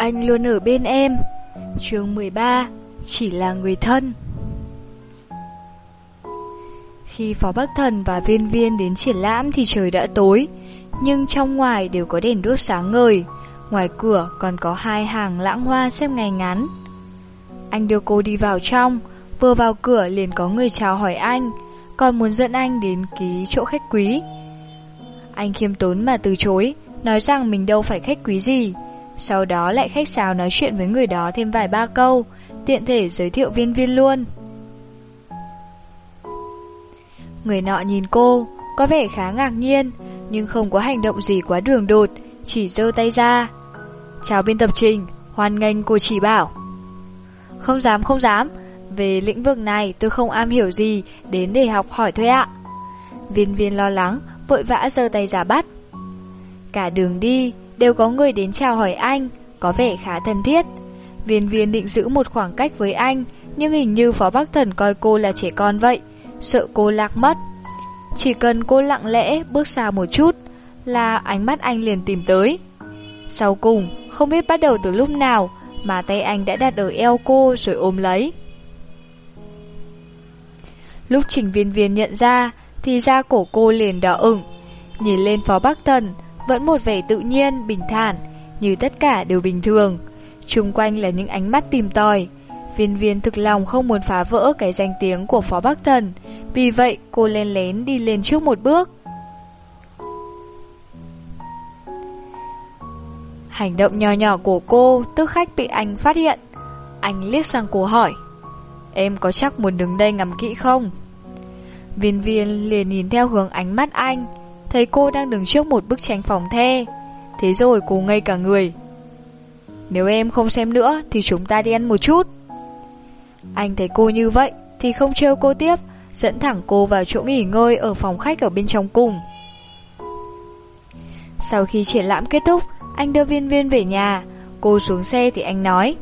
anh luôn ở bên em. Chương 13 Chỉ là người thân Khi Phó Bắc Thần và viên viên đến triển lãm thì trời đã tối, nhưng trong ngoài đều có đèn đốt sáng ngời. Ngoài cửa còn có hai hàng lãng hoa xếp ngày ngắn. Anh đưa cô đi vào trong, vừa vào cửa liền có người chào hỏi anh, còn muốn dẫn anh đến ký chỗ khách quý. Anh khiêm tốn mà từ chối, nói rằng mình đâu phải khách quý gì. Sau đó lại khách sáo nói chuyện với người đó thêm vài ba câu, tiện thể giới thiệu viên viên luôn. Người nọ nhìn cô, có vẻ khá ngạc nhiên, nhưng không có hành động gì quá đường đột, chỉ giơ tay ra. Chào biên tập trình, hoan nghênh cô chỉ bảo. Không dám không dám, về lĩnh vực này tôi không am hiểu gì, đến để học hỏi thôi ạ. Viên viên lo lắng, vội vã giơ tay ra bắt. Cả đường đi, đều có người đến chào hỏi anh, có vẻ khá thân thiết. Viên viên định giữ một khoảng cách với anh, nhưng hình như Phó Bắc Thần coi cô là trẻ con vậy, sợ cô lạc mất. Chỉ cần cô lặng lẽ bước xa một chút, là ánh mắt anh liền tìm tới. Sau cùng, không biết bắt đầu từ lúc nào, mà tay anh đã đặt ở eo cô rồi ôm lấy. Lúc Trình Viên Viên nhận ra, thì da cổ cô liền đỏ ửng. Nhìn lên Phó Bắc Thần, vẫn một vẻ tự nhiên, bình thản, như tất cả đều bình thường. Trung quanh là những ánh mắt tìm tòi. Viên viên thực lòng không muốn phá vỡ cái danh tiếng của Phó Bắc Thần, vì vậy cô len lén đi lên trước một bước. Hành động nhỏ nhỏ của cô tức khách bị anh phát hiện. Anh liếc sang cô hỏi, em có chắc muốn đứng đây ngắm kỹ không? Viên viên liền nhìn theo hướng ánh mắt anh, thấy cô đang đứng trước một bức tranh phòng the. Thế rồi cô ngây cả người. Nếu em không xem nữa thì chúng ta đi ăn một chút. Anh thấy cô như vậy thì không trêu cô tiếp, dẫn thẳng cô vào chỗ nghỉ ngơi ở phòng khách ở bên trong cùng. Sau khi triển lãm kết thúc, anh đưa viên viên về nhà, cô xuống xe thì anh nói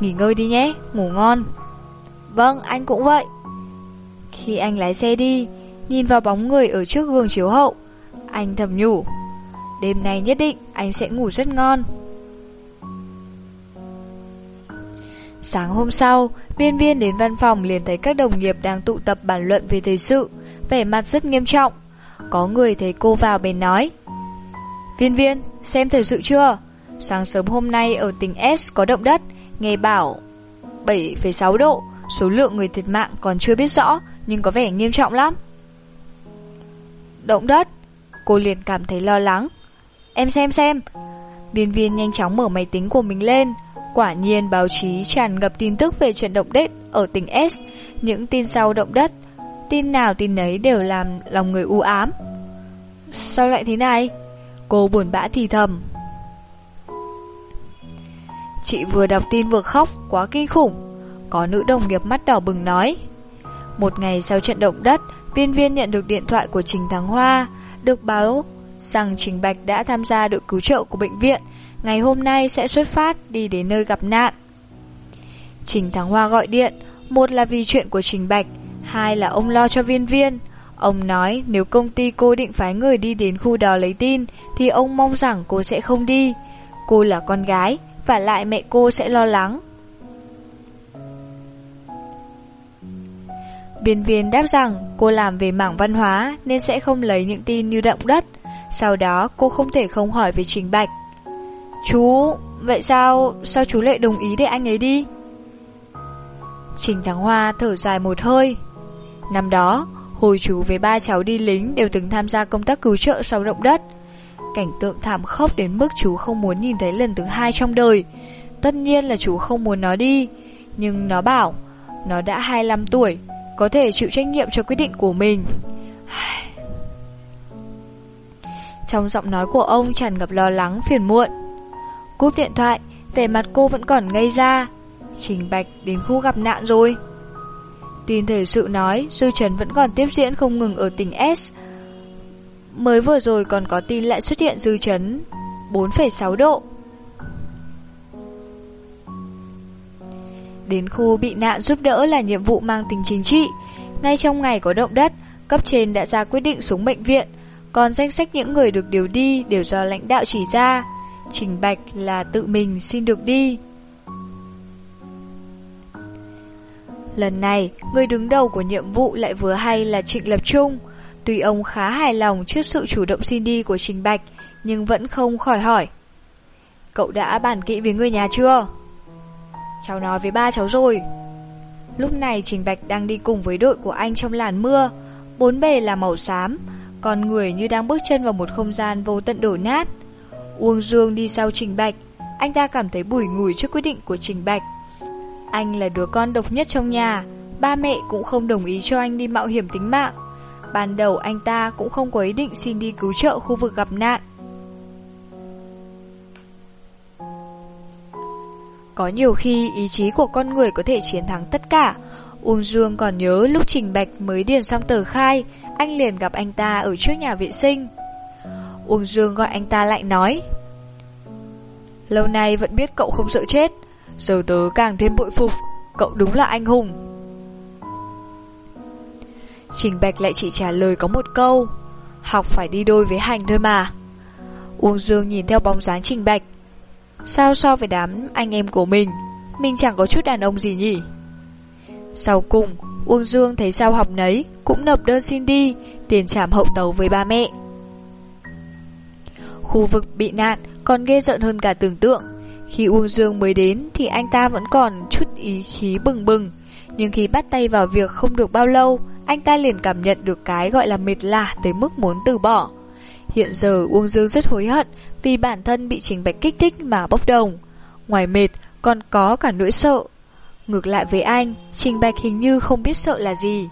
Nghỉ ngơi đi nhé, ngủ ngon. Vâng, anh cũng vậy. Khi anh lái xe đi, nhìn vào bóng người ở trước gương chiếu hậu, anh thầm nhủ Đêm nay nhất định anh sẽ ngủ rất ngon. Sáng hôm sau, biên viên đến văn phòng liền thấy các đồng nghiệp đang tụ tập bàn luận về thời sự, vẻ mặt rất nghiêm trọng. Có người thấy cô vào bền nói Viên viên, xem thời sự chưa? Sáng sớm hôm nay ở tỉnh S có động đất, nghe bảo 7,6 độ, số lượng người thiệt mạng còn chưa biết rõ, nhưng có vẻ nghiêm trọng lắm. Động đất, cô liền cảm thấy lo lắng. Em xem xem. Viên viên nhanh chóng mở máy tính của mình lên, Quả nhiên báo chí tràn ngập tin tức về trận động đất ở tỉnh S, những tin sau động đất, tin nào tin nấy đều làm lòng người u ám. Sao lại thế này? Cô buồn bã thì thầm. Chị vừa đọc tin vừa khóc, quá kinh khủng. Có nữ đồng nghiệp mắt đỏ bừng nói. Một ngày sau trận động đất, viên viên nhận được điện thoại của Trình Thắng Hoa, được báo rằng Trình Bạch đã tham gia đội cứu trợ của bệnh viện, ngày hôm nay sẽ xuất phát đi đến nơi gặp nạn. Trình Thắng Hoa gọi điện, một là vì chuyện của Trình Bạch, hai là ông lo cho viên viên. Ông nói nếu công ty cô định phái người đi đến khu đó lấy tin, thì ông mong rằng cô sẽ không đi. Cô là con gái, và lại mẹ cô sẽ lo lắng. Biên viên đáp rằng cô làm về mảng văn hóa nên sẽ không lấy những tin như động đất. Sau đó cô không thể không hỏi về Trình Bạch. Chú, vậy sao, sao chú lại đồng ý để anh ấy đi? Trình Thắng Hoa thở dài một hơi. Năm đó, hồi chú với ba cháu đi lính đều từng tham gia công tác cứu trợ sau động đất. Cảnh tượng thảm khốc đến mức chú không muốn nhìn thấy lần thứ hai trong đời. Tất nhiên là chú không muốn nó đi, nhưng nó bảo nó đã 25 tuổi, có thể chịu trách nhiệm cho quyết định của mình. Trong giọng nói của ông tràn ngập lo lắng phiền muộn. Cúp điện thoại, vẻ mặt cô vẫn còn ngây ra. Trình Bạch đến khu gặp nạn rồi. Tin thời sự nói Dư Trấn vẫn còn tiếp diễn không ngừng ở tỉnh S. Mới vừa rồi còn có tin lại xuất hiện dư chấn 4,6 độ. Đến khu bị nạn giúp đỡ là nhiệm vụ mang tính chính trị. Ngay trong ngày có động đất, cấp trên đã ra quyết định xuống bệnh viện, còn danh sách những người được điều đi đều do lãnh đạo chỉ ra. Trình Bạch là tự mình xin được đi. Lần này, người đứng đầu của nhiệm vụ lại vừa hay là Trịnh Lập Trung. Tuy ông khá hài lòng trước sự chủ động xin đi của Trình Bạch, nhưng vẫn không khỏi hỏi. Cậu đã bàn kỹ với người nhà chưa? Cháu nói với ba cháu rồi. Lúc này Trình Bạch đang đi cùng với đội của anh trong làn mưa. Bốn bề là màu xám, con người như đang bước chân vào một không gian vô tận đổ nát. Uông Dương đi sau Trình Bạch, anh ta cảm thấy bùi ngùi trước quyết định của Trình Bạch. Anh là đứa con độc nhất trong nhà, ba mẹ cũng không đồng ý cho anh đi mạo hiểm tính mạng. Ban đầu anh ta cũng không có ý định xin đi cứu trợ khu vực gặp nạn. Có nhiều khi ý chí của con người có thể chiến thắng tất cả. Uông Dương còn nhớ lúc Trình Bạch mới điền xong tờ khai, anh liền gặp anh ta ở trước nhà vệ sinh. Uông Dương gọi anh ta lại nói Lâu nay vẫn biết cậu không sợ chết Giờ tớ càng thêm bội phục Cậu đúng là anh hùng Trình Bạch lại chỉ trả lời có một câu Học phải đi đôi với hành thôi mà Uông Dương nhìn theo bóng dáng Trình Bạch Sao so với đám anh em của mình? Mình chẳng có chút đàn ông gì nhỉ? Sau cùng, Uông Dương thấy sao học nấy, Cũng nộp đơn xin đi, Tiền trảm hậu tấu với ba mẹ. Khu vực bị nạn còn ghê giận hơn cả tưởng tượng. Khi Uông Dương mới đến thì anh ta vẫn còn chút ý khí bừng bừng. Nhưng khi bắt tay vào việc không được bao lâu, Anh ta liền cảm nhận được cái gọi là mệt lạ tới mức muốn từ bỏ. Hiện giờ Uông Dương rất hối hận vì bản thân bị Trình Bạch kích thích mà bốc đồng. Ngoài mệt còn có cả nỗi sợ. Ngược lại với anh, Trình Bạch hình như không biết sợ là gì.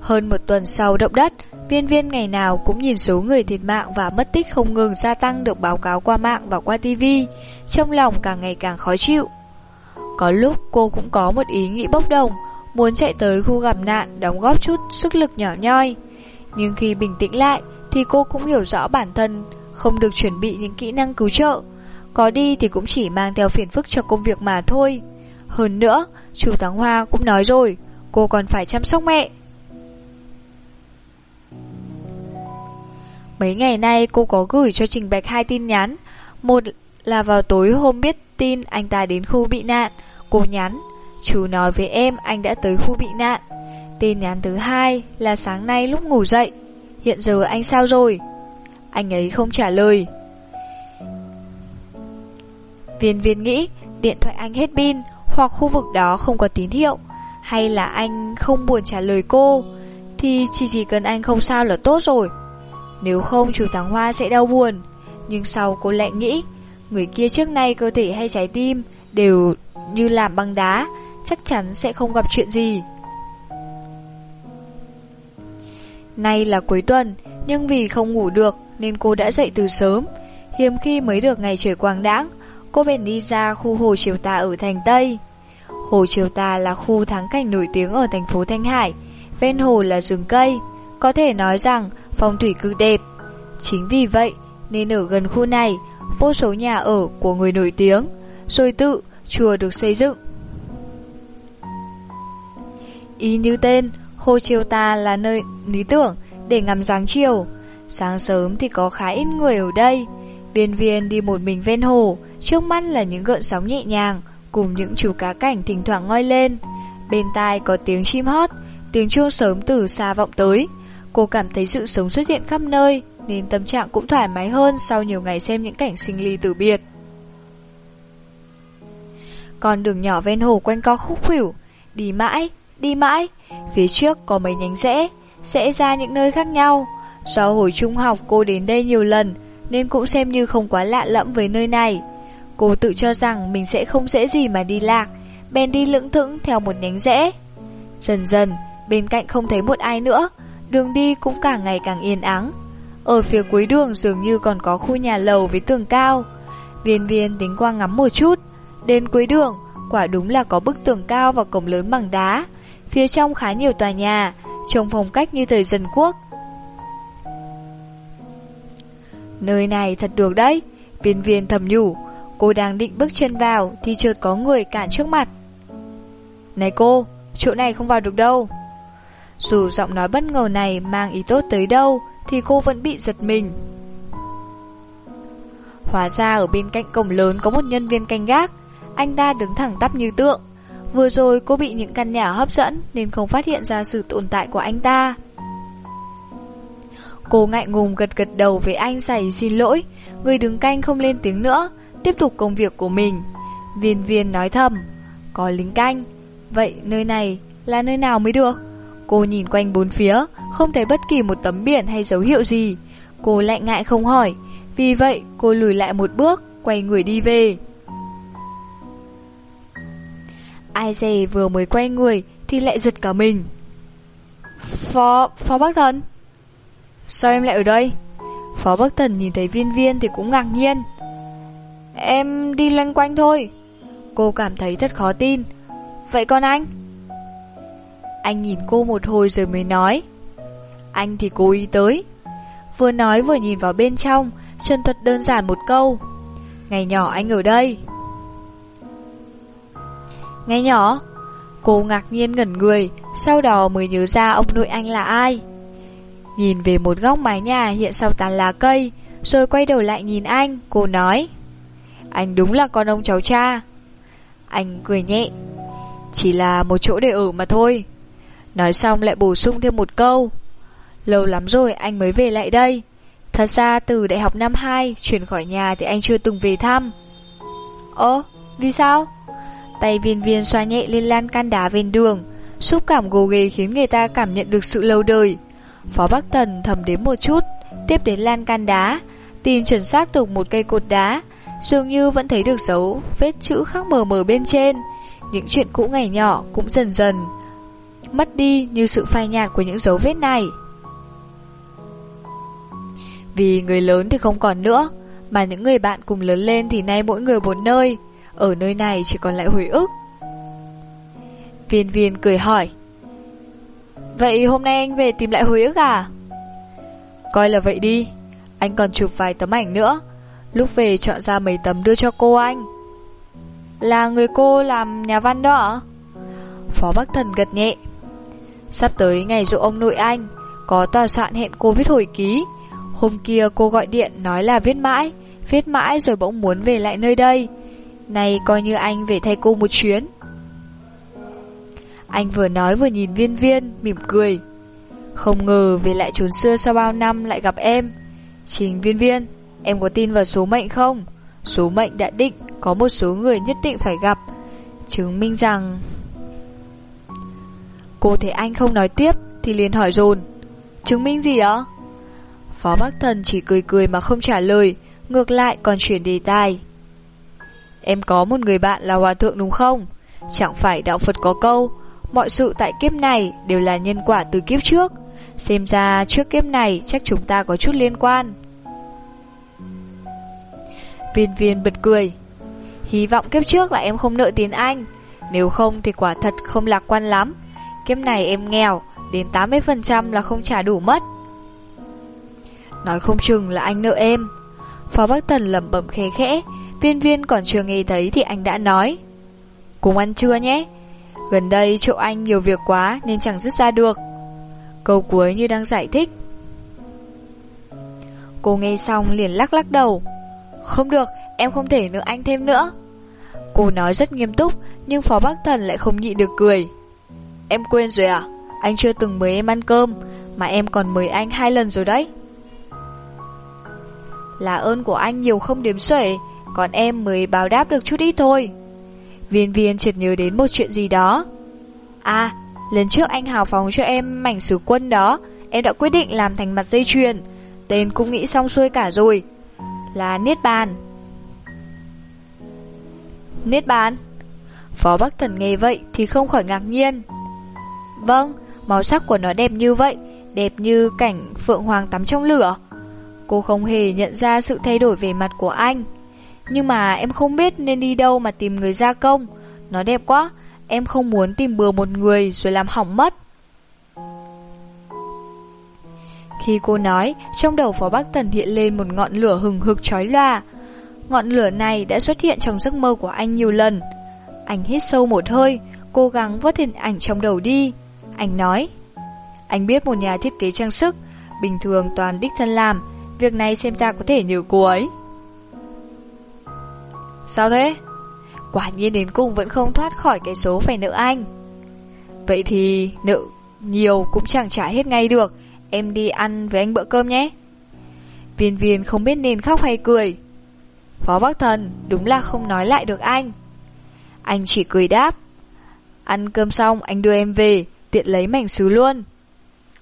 Hơn một tuần sau động đất, viên viên ngày nào cũng nhìn số người thiệt mạng và mất tích không ngừng gia tăng được báo cáo qua mạng và qua tivi, trong lòng càng ngày càng khó chịu. Có lúc cô cũng có một ý nghĩ bốc đồng, muốn chạy tới khu gặp nạn đóng góp chút sức lực nhỏ nhoi. Nhưng khi bình tĩnh lại thì cô cũng hiểu rõ bản thân không được chuẩn bị những kỹ năng cứu trợ. Có đi thì cũng chỉ mang theo phiền phức cho công việc mà thôi. Hơn nữa, chủ Táng Hoa cũng nói rồi, cô còn phải chăm sóc mẹ. Mấy ngày nay cô có gửi cho Trình Bạch hai tin nhắn. Một là vào tối hôm biết tin anh ta đến khu bị nạn. Cô nhắn, chú nói với em anh đã tới khu bị nạn. Tin nhắn thứ hai là sáng nay lúc ngủ dậy. Hiện giờ anh sao rồi? Anh ấy không trả lời. Viên viên nghĩ điện thoại anh hết pin hoặc khu vực đó không có tín hiệu, hay là anh không buồn trả lời cô, thì chỉ chỉ cần anh không sao là tốt rồi. Nếu không chủ thắng hoa sẽ đau buồn Nhưng sau cô lại nghĩ, Người kia trước nay cơ thể hay trái tim Đều như làm băng đá, Chắc chắn sẽ không gặp chuyện gì Nay là cuối tuần Nhưng vì không ngủ được Nên cô đã dậy từ sớm Hiếm khi mới được ngày trời quang đãng Cô bèn đi ra khu Hồ Triều Tà ở thành Tây Hồ Triều Tà là khu thắng cảnh nổi tiếng ở thành phố Thanh Hải Ven hồ là rừng cây Có thể nói rằng phong thủy cực đẹp. Chính vì vậy nên ở gần khu này, vô số nhà ở của người nổi tiếng, rồi tự chùa được xây dựng. Ý như tên, Hồ chiều Ta là nơi lý tưởng để ngắm dáng chiều. Sáng sớm thì có khá ít người ở đây. Viên viên đi một mình ven hồ, trước mắt là những gợn sóng nhẹ nhàng, cùng những chú cá cảnh thỉnh thoảng ngoi lên. Bên tai có tiếng chim hót, tiếng chuông sớm từ xa vọng tới. Cô cảm thấy sự sống xuất hiện khắp nơi Nên tâm trạng cũng thoải mái hơn Sau nhiều ngày xem những cảnh sinh ly tử biệt Con đường nhỏ ven hồ quanh co khúc khỉu, Đi mãi, đi mãi Phía trước có mấy nhánh rẽ Sẽ ra những nơi khác nhau Do hồi trung học cô đến đây nhiều lần Nên cũng xem như không quá lạ lẫm với nơi này Cô tự cho rằng mình sẽ không dễ gì mà đi lạc Bèn đi lững thững theo một nhánh rẽ Dần dần Bên cạnh không thấy một ai nữa đường đi cũng càng ngày càng yên ắng. Ở phía cuối đường dường như còn có khu nhà lầu với tường cao. Viên viên tính qua ngắm một chút. Đến cuối đường, quả đúng là có bức tường cao và cổng lớn bằng đá. Phía trong khá nhiều tòa nhà, trông phong cách như thời dân quốc. Nơi này thật được đấy, viên viên thầm nhủ. Cô đang định bước chân vào thì chợt có người cản trước mặt. Này cô, chỗ này không vào được đâu. Dù giọng nói bất ngờ này mang ý tốt tới đâu Thì cô vẫn bị giật mình Hóa ra ở bên cạnh cổng lớn có một nhân viên canh gác Anh ta đứng thẳng tắp như tượng Vừa rồi cô bị những căn nhà hấp dẫn Nên không phát hiện ra sự tồn tại của anh ta. Cô ngại ngùng gật gật đầu với anh giày xin lỗi, Người đứng canh không lên tiếng nữa, Tiếp tục công việc của mình. Viên viên nói thầm, Có lính canh, Vậy nơi này là nơi nào mới được? Cô nhìn quanh bốn phía, Không thấy bất kỳ một tấm biển hay dấu hiệu gì. Cô lại ngại không hỏi, Vì vậy cô lùi lại một bước, Quay người đi về. Ai dè vừa mới quay người Thì lại giật cả mình. Phó, phó bác thần? Sao em lại ở đây? Phó bác thần nhìn thấy viên viên thì cũng ngạc nhiên. Em đi loanh quanh thôi. Cô cảm thấy thật khó tin. Vậy còn anh? Anh nhìn cô một hồi rồi mới nói. Anh thì cố ý tới. Vừa nói vừa nhìn vào bên trong Chân thuật đơn giản một câu. Ngày nhỏ anh ở đây. Nghe nhỏ. Cô ngạc nhiên ngẩn người Sau đó mới nhớ ra ông nội anh là ai. Nhìn về một góc mái nhà hiện sau tàn lá cây Rồi quay đầu lại nhìn anh Cô nói. Anh đúng là con ông cháu cha. Anh cười nhẹ. Chỉ là một chỗ để ở mà thôi. Nói xong lại bổ sung thêm một câu. Lâu lắm rồi anh mới về lại đây. Thật ra từ đại học năm 2 Chuyển khỏi nhà thì anh chưa từng về thăm. Ơ, vì sao? Tay viên viên xoa nhẹ lên lan can đá ven đường, Xúc cảm gồ ghề khiến người ta cảm nhận được sự lâu đời. Phó Bắc Tần thầm đến một chút, Tiếp đến lan can đá, Tìm chuẩn xác được một cây cột đá, Dường như vẫn thấy được dấu Vết chữ khắc mờ mờ bên trên. Những chuyện cũ ngày nhỏ cũng dần dần Mất đi như sự phai nhạt của những dấu vết này. Vì người lớn thì không còn nữa, Mà những người bạn cùng lớn lên thì nay mỗi người một nơi. Ở nơi này chỉ còn lại hồi ức. Viên viên cười hỏi. Vậy hôm nay anh về tìm lại hồi ức à? Coi là vậy đi, Anh còn chụp vài tấm ảnh nữa. Lúc về chọn ra mấy tấm đưa cho cô anh. Là người cô làm nhà văn đó ạ? Phó Bắc Thần gật nhẹ. Sắp tới ngày dụ ông nội anh, Có tòa soạn hẹn cô viết hồi ký. Hôm kia cô gọi điện nói là viết mãi Viết mãi rồi bỗng muốn về lại nơi đây. Này coi như anh về thay cô một chuyến anh vừa nói vừa nhìn viên viên, mỉm cười. Không ngờ về lại chốn xưa sau bao năm lại gặp em. Trình viên viên, em có tin vào số mệnh không? Số mệnh đã định, có một số người nhất định phải gặp. Chứng minh rằng... Cô thấy anh không nói tiếp, thì liền hỏi dồn Chứng minh gì ạ? Phó Bắc Thần chỉ cười cười mà không trả lời, ngược lại còn chuyển đề tài. Em có một người bạn là hòa thượng đúng không? Chẳng phải đạo Phật có câu, Mọi sự tại kiếp này đều là nhân quả từ kiếp trước. Xem ra trước kiếp này chắc chúng ta có chút liên quan. Viên viên bật cười. Hy vọng kiếp trước là em không nợ tiền anh. Nếu không thì quả thật không lạc quan lắm. Kiếp này em nghèo, Đến 80% là không trả đủ mất. Nói không chừng là anh nợ em. Phó Bắc Tần lẩm bẩm khẽ khẽ. Viên viên còn chưa nghe thấy thì anh đã nói. Cùng ăn trưa nhé. Gần đây chỗ anh nhiều việc quá nên chẳng dứt ra được. Câu cuối như đang giải thích. Cô nghe xong liền lắc lắc đầu. Không được, em không thể nợ anh thêm nữa. Cô nói rất nghiêm túc Nhưng Phó Bắc Thần lại không nhịn được cười. Em quên rồi à Anh chưa từng mời em ăn cơm Mà em còn mời anh hai lần rồi đấy. Là ơn của anh nhiều không đếm xuể còn em mới báo đáp được chút ít thôi. Viên viên chợt nhớ đến một chuyện gì đó. À lần trước anh hào phóng cho em mảnh sứ quân đó, Em đã quyết định làm thành mặt dây chuyền. Tên cũng nghĩ xong xuôi cả rồi. Là Niết Bàn. Niết Bàn? Phó Bắc Thần nghe vậy thì không khỏi ngạc nhiên. Vâng Màu sắc của nó đẹp như vậy, Đẹp như cảnh Phượng Hoàng tắm trong lửa. Cô không hề nhận ra sự thay đổi về mặt của anh nhưng mà em không biết nên đi đâu mà tìm người gia công. Nó đẹp quá, Em không muốn tìm bừa một người rồi làm hỏng mất. Khi cô nói, Trong đầu Phó Bắc Tần hiện lên một ngọn lửa hừng hực chói loa. Ngọn lửa này đã xuất hiện trong giấc mơ của anh nhiều lần. Anh hít sâu một hơi, Cố gắng vớt hình ảnh trong đầu đi. Anh nói, Anh biết một nhà thiết kế trang sức, Bình thường toàn đích thân làm, Việc này xem ra có thể nhờ cô ấy. Sao thế? Quả nhiên đến cùng vẫn không thoát khỏi cái số phải nợ anh. Vậy thì nợ nhiều cũng chẳng trả hết ngay được. Em đi ăn với anh bữa cơm nhé. Viên viên không biết nên khóc hay cười. Phó Bắc Thần, đúng là không nói lại được anh. Anh chỉ cười đáp. Ăn cơm xong, anh đưa em về, Tiện lấy mảnh sứ luôn.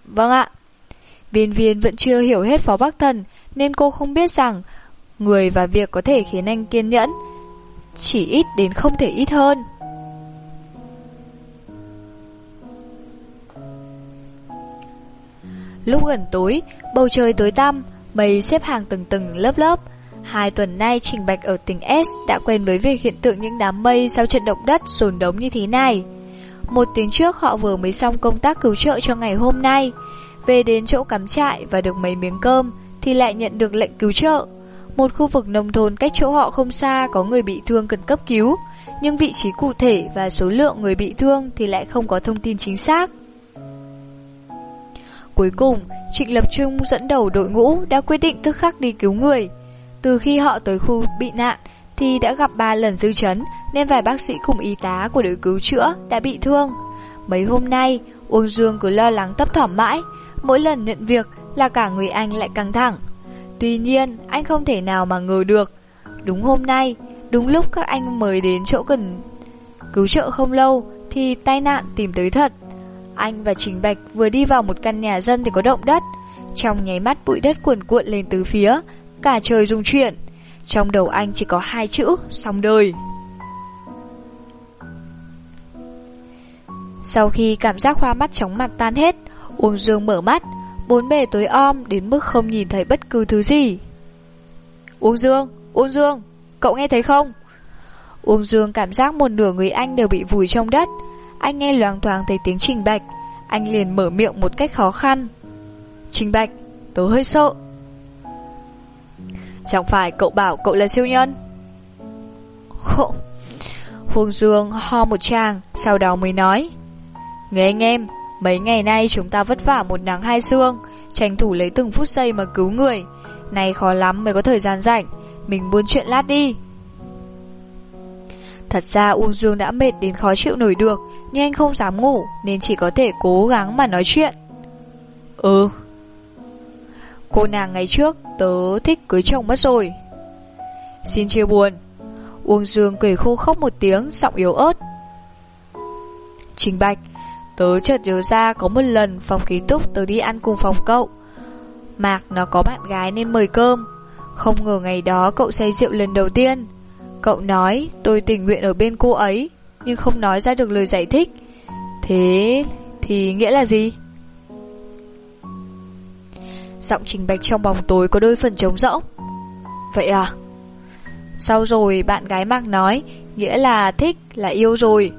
Vâng ạ. Viên viên vẫn chưa hiểu hết Phó Bắc Thần, Nên cô không biết rằng Người và việc có thể khiến anh kiên nhẫn. Chỉ ít đến không thể ít hơn Lúc gần tối, bầu trời tối tăm, mây xếp hàng từng từng lớp lớp. Hai tuần nay Trình Bạch ở tỉnh S đã quen với việc hiện tượng những đám mây sau trận động đất dồn đống như thế này. Một tiếng trước họ vừa mới xong công tác cứu trợ cho ngày hôm nay. Về đến chỗ cắm trại và được mấy miếng cơm thì lại nhận được lệnh cứu trợ. Một khu vực nông thôn cách chỗ họ không xa có người bị thương cần cấp cứu, nhưng vị trí cụ thể và số lượng người bị thương thì lại không có thông tin chính xác. Cuối cùng, Trịnh Lập Trung dẫn đầu đội ngũ đã quyết định tức khắc đi cứu người. Từ khi họ tới khu bị nạn thì đã gặp ba lần dư chấn nên vài bác sĩ cùng y tá của đội cứu chữa đã bị thương. Mấy hôm nay, Uông Dương cứ lo lắng tấp thỏm mãi, mỗi lần nhận việc là cả người anh lại căng thẳng. Tuy nhiên, anh không thể nào mà ngờ được. Đúng hôm nay, đúng lúc các anh mời đến chỗ cần cứu trợ không lâu thì tai nạn tìm tới thật. Anh và Trình Bạch vừa đi vào một căn nhà dân thì có động đất. Trong nháy mắt bụi đất cuồn cuộn lên từ phía, cả trời rung chuyển. Trong đầu anh chỉ có hai chữ, xong đời. Sau khi cảm giác hoa mắt chóng mặt tan hết, Uông Dương mở mắt, bốn bề tối om đến mức không nhìn thấy bất cứ thứ gì. Uông Dương, Uông Dương, cậu nghe thấy không? Uông Dương cảm giác một nửa người anh đều bị vùi trong đất, anh nghe loáng thoáng thấy tiếng Trình Bạch. Anh liền mở miệng một cách khó khăn. Trình Bạch Tớ hơi sợ. Chẳng phải cậu bảo cậu là siêu nhân? Khổ. Uông Dương ho một tràng Sau đó mới nói. Nghe anh em Mấy ngày nay chúng ta vất vả một nắng hai xương, Tranh thủ lấy từng phút giây mà cứu người. Này khó lắm mới có thời gian rảnh, Mình buôn chuyện lát đi. Thật ra Uông Dương đã mệt đến khó chịu nổi được, nhưng anh không dám ngủ, Nên chỉ có thể cố gắng mà nói chuyện. Ừ. Cô nàng ngày trước, tớ thích cưới chồng mất rồi. Xin chia buồn. Uông Dương cười khô khóc một tiếng, Giọng yếu ớt. Trình Bạch Tớ chợt nhớ ra có một lần phòng ký túc tớ đi ăn cùng phòng cậu Mạc nó có bạn gái nên mời cơm Không ngờ ngày đó cậu say rượu lần đầu tiên Cậu nói tôi tình nguyện ở bên cô ấy nhưng không nói ra được lời giải thích. Thế thì nghĩa là gì? Giọng trình bạch trong bóng tối có đôi phần trống rỗng. Vậy à? Sau rồi bạn gái Mạc nói, nghĩa là thích, là yêu rồi.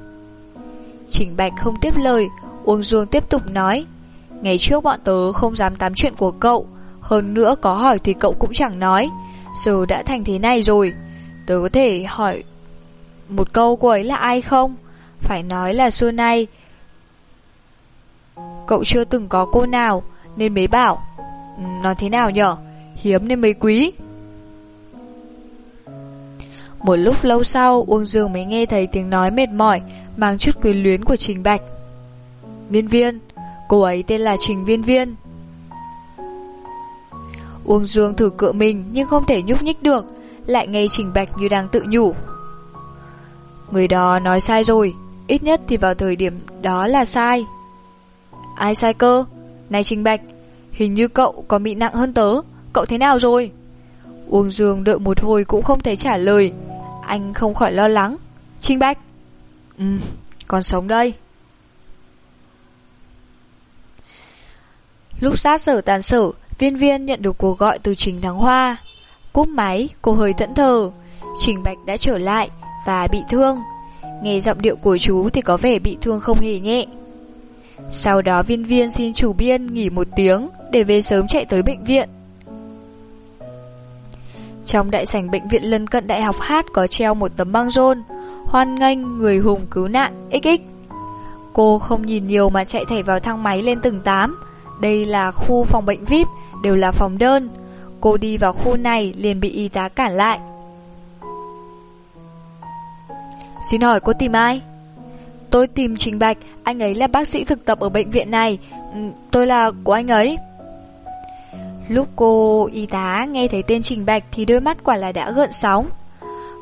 Trình bạch không tiếp lời, Uông Dương tiếp tục nói. Ngày trước bọn tớ không dám tám chuyện của cậu, hơn nữa có hỏi thì cậu cũng chẳng nói. Giờ đã thành thế này rồi, tớ có thể hỏi một câu cô ấy là ai không? Phải nói là xưa nay Cậu chưa từng có cô nào Nên mới bảo Nói thế nào nhở Hiếm nên mới quý một lúc lâu sau, Uông Dương mới nghe thấy tiếng nói mệt mỏi, Mang chút quyến luyến của Trình Bạch. Viên viên, Cô ấy tên là Trình Viên Viên. Uông Dương thử cựa mình Nhưng không thể nhúc nhích được, Lại nghe Trình Bạch như đang tự nhủ. Người đó nói sai rồi, Ít nhất thì vào thời điểm đó là sai. Ai sai cơ? Này Trình Bạch, Hình như cậu còn bị nặng hơn tớ, Cậu thế nào rồi? Uông Dương đợi một hồi cũng không thấy trả lời. Anh không khỏi lo lắng Trình Bạch Ừ còn sống đây Lúc ra sở tàn sở, Viên viên nhận được cuộc gọi từ Trình Thắng Hoa Cúp máy, cô hơi thẫn thờ Trình Bạch đã trở lại và bị thương. Nghe giọng điệu của chú thì có vẻ bị thương không hề nhẹ. Sau đó viên viên xin chủ biên nghỉ một tiếng để về sớm chạy tới bệnh viện. Trong đại sảnh bệnh viện lân cận đại học hát có treo một tấm băng rôn, hoan nghênh người hùng cứu nạn XX. Cô không nhìn nhiều mà chạy thảy vào thang máy lên tầng 8. Đây là khu phòng bệnh VIP, đều là phòng đơn. Cô đi vào khu này liền bị y tá cản lại. Xin hỏi cô tìm ai? Tôi tìm Trình Bạch, anh ấy là bác sĩ thực tập ở bệnh viện này, ừ, tôi là của anh ấy. Lúc cô y tá nghe thấy tên Trình Bạch thì đôi mắt quả là đã gợn sóng.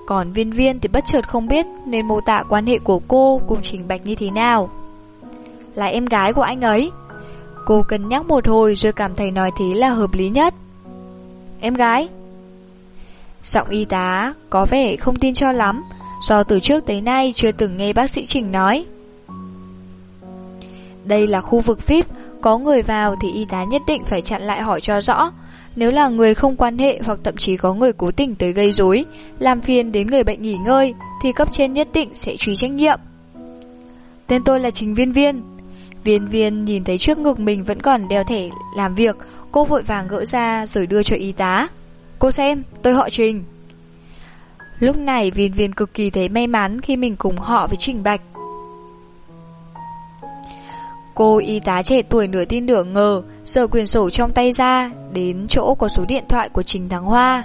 Còn viên viên thì bất chợt không biết nên mô tả quan hệ của cô cùng Trình Bạch như thế nào. Là em gái của anh ấy. Cô cân nhắc một hồi rồi cảm thấy nói thế là hợp lý nhất. Em gái? Giọng y tá có vẻ không tin cho lắm, do từ trước tới nay chưa từng nghe bác sĩ Trình nói. Đây là khu vực VIP, có người vào thì y tá nhất định phải chặn lại hỏi cho rõ. Nếu là người không quan hệ hoặc thậm chí có người cố tình tới gây rối, làm phiền đến người bệnh nghỉ ngơi, thì cấp trên nhất định sẽ truy trách nhiệm. Tên tôi là Trình Viên Viên. Viên Viên nhìn thấy trước ngực mình vẫn còn đeo thẻ làm việc, cô vội vàng gỡ ra rồi đưa cho y tá. Cô xem, tôi họ Trình. Lúc này Viên Viên cực kỳ thấy may mắn khi mình cùng họ với Trình Bạch. Cô y tá trẻ tuổi nửa tin nửa ngờ, giờ quyền sổ trong tay ra, đến chỗ có số điện thoại của Trình Thắng Hoa.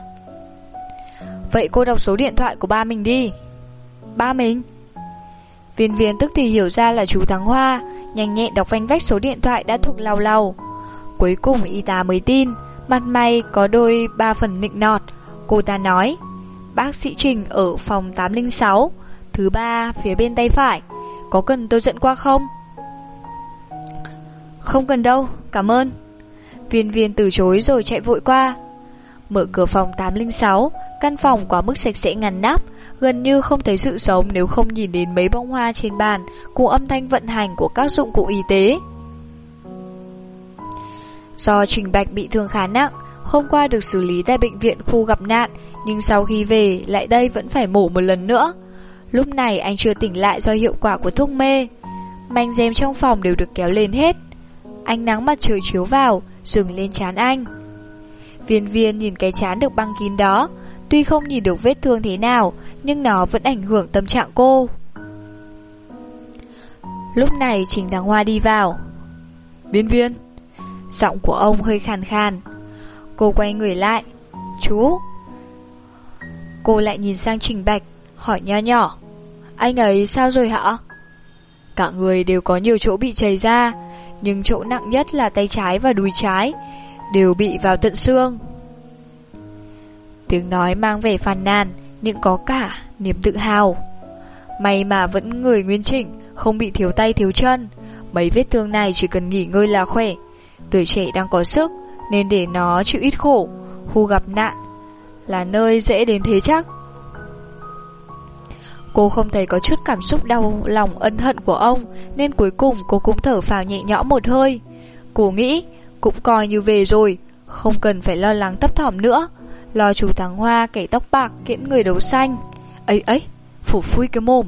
Vậy cô đọc số điện thoại của ba mình đi. Ba mình? Viên viên tức thì hiểu ra là chú Thắng Hoa, nhanh nhẹn đọc vanh vách số điện thoại đã thuộc lau lau. Cuối cùng y tá mới tin, mặt mày có đôi ba phần nịnh nọt. Cô ta nói, bác sĩ Trình ở phòng 806, thứ ba phía bên tay phải, có cần tôi dẫn qua không? Không cần đâu, cảm ơn. Viên viên từ chối rồi chạy vội qua. Mở cửa phòng 806, căn phòng quá mức sạch sẽ ngăn nắp, gần như không thấy sự sống nếu không nhìn đến mấy bông hoa trên bàn cùng âm thanh vận hành của các dụng cụ y tế. Do Trình Bạch bị thương khá nặng, hôm qua được xử lý tại bệnh viện khu gặp nạn, nhưng sau khi về lại đây vẫn phải mổ một lần nữa. Lúc này anh chưa tỉnh lại do hiệu quả của thuốc mê. Manh dèm trong phòng đều được kéo lên hết. Ánh nắng mặt trời chiếu vào, dừng lên chán anh. Viên viên nhìn cái chán được băng kín đó, tuy không nhìn được vết thương thế nào, nhưng nó vẫn ảnh hưởng tâm trạng cô. Lúc này Trình Thắng Hoa đi vào. Viên viên. Giọng của ông hơi khàn khàn. Cô quay người lại. Chú. Cô lại nhìn sang Trình Bạch, hỏi nho nhỏ. Anh ấy sao rồi hả? Cả người đều có nhiều chỗ bị chảy ra, nhưng chỗ nặng nhất là tay trái và đùi trái, đều bị vào tận xương. Tiếng nói mang vẻ phàn nàn, nhưng có cả niềm tự hào. May mà vẫn người nguyên chỉnh, không bị thiếu tay thiếu chân. Mấy vết thương này chỉ cần nghỉ ngơi là khỏe. Tuổi trẻ đang có sức, nên để nó chịu ít khổ. Khu gặp nạn là nơi dễ đến thế chắc. Cô không thấy có chút cảm xúc đau lòng, ân hận của ông, Nên cuối cùng cô cũng thở phào nhẹ nhõm một hơi. Cô nghĩ, cũng coi như về rồi, Không cần phải lo lắng thấp thỏm nữa. Lo chú Thắng Hoa kẻ tóc bạc kiễn người đầu xanh. Ấy ấy, phủ phui cái mồm.